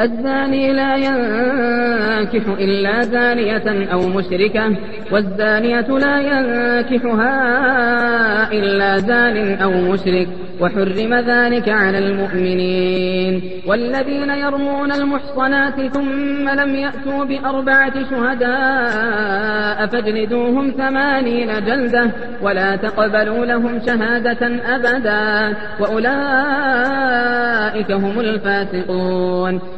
الزاني لا ينكح إلا زانية أو مشركة والزانية لا ينكحها إلا زان أو مشرك وحرم ذلك على المؤمنين. والذين يرمون المحصنات ثم لم يأتوا بأربعة شهداء فاجلدوهم ثمانين جلدة ولا تقبلوا لهم شهادة أبدا وأولئك هم الفاسقون.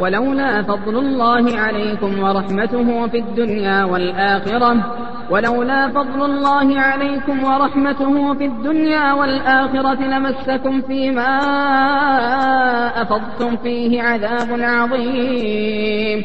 ولولا فضل الله عليكم ورحمته في الدنيا والآخرة ولولا فضل الله عليكم ورحمته في الدنيا والآخرة لمسكم فيما أفضتم فيه عذاب عظيم.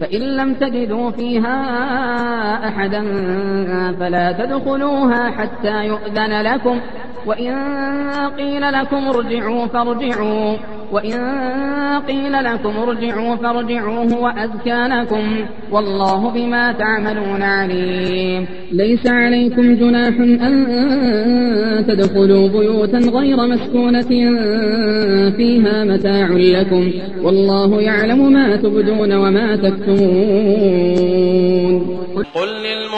فإن لم تجدوا فيها أحدا فلا تدخلوها حتى يؤذن لكم. وإن قيل لكم ارجعوا فارجعوا وإن قيل لكم ارجعوا فارجعوا هو أزكى لكم والله بما تعملون عليم. ليس عليكم جناح أن تدخلوا بيوتا غير مسكونة فيها متاع لكم والله يعلم ما تبدون وما تكتمون. قل للمؤمنين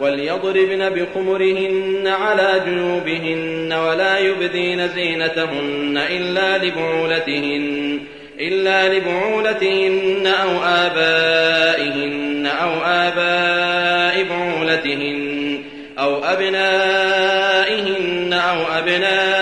وليضربن بخمرهن على جنوبهن ولا يبدين زينتهن إلا لبعولتهن إلا لبعولتهن أو آبائهن أو آباء بعولتهن أو أبنائهن أو أو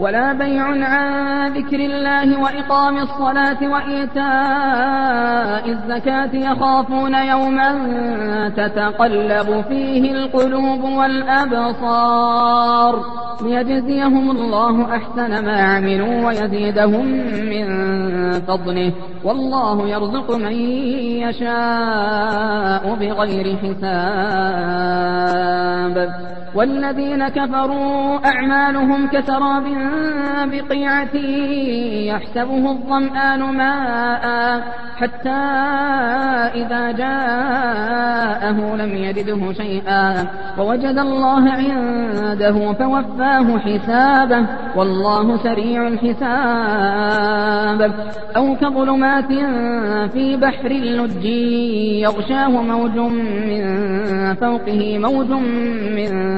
ولا بيع عن ذكر الله وإقام الصلاة وإيتاء الزكاة يخافون يوما تتقلب فيه القلوب والأبصار ليجزيهم الله أحسن ما عملوا ويزيدهم من فضله والله يرزق من يشاء بغير حساب والذين كفروا أعمالهم كسراب بقيعة يحسبه الظمآن ماء حتى إذا جاءه لم يجده شيئا ووجد الله عنده فوفاه حسابه والله سريع الحساب أو كظلمات في بحر اللج يغشاه موج من فوقه موج من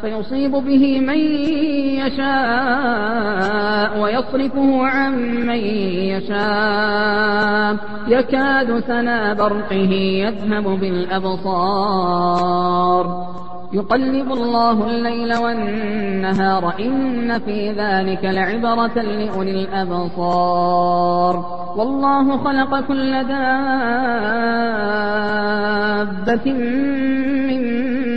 فيصيب به من يشاء ويصرفه عن من يشاء. يكاد سنا برقه يذهب بالأبصار. يقلب الله الليل والنهار إن في ذلك لعبرة لأولي الأبصار. والله خلق كل دابة من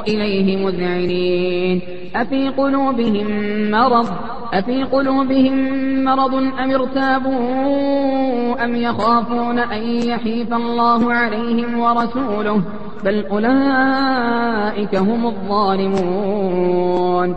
إليه مذعنين. أفي قلوبهم مرض؟ أفي قلوبهم مرض أم ارتابوا أم يخافون أن يحيف الله عليهم ورسوله؟ بل أولئك هم الظالمون.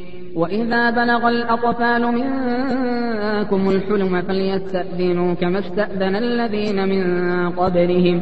وإذا بلغ الأطفال منكم الحلم فليستأذنوا كما استأذن الذين من قبلهم.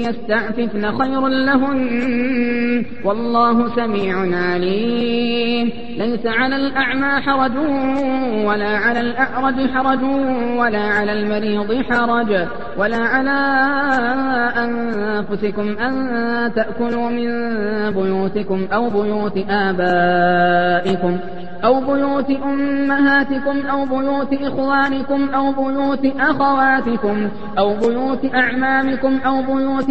يستعففن خير لهن. والله سميع عليم. ليس على الأعمى حرج ولا على الأعرج حرج ولا على المريض حرج. ولا على أنفسكم أن تأكلوا من بيوتكم أو بيوت آبائكم أو بيوت أمهاتكم أو بيوت إخوانكم أو بيوت أخواتكم أو بيوت أعمامكم أو بيوت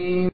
الرجيم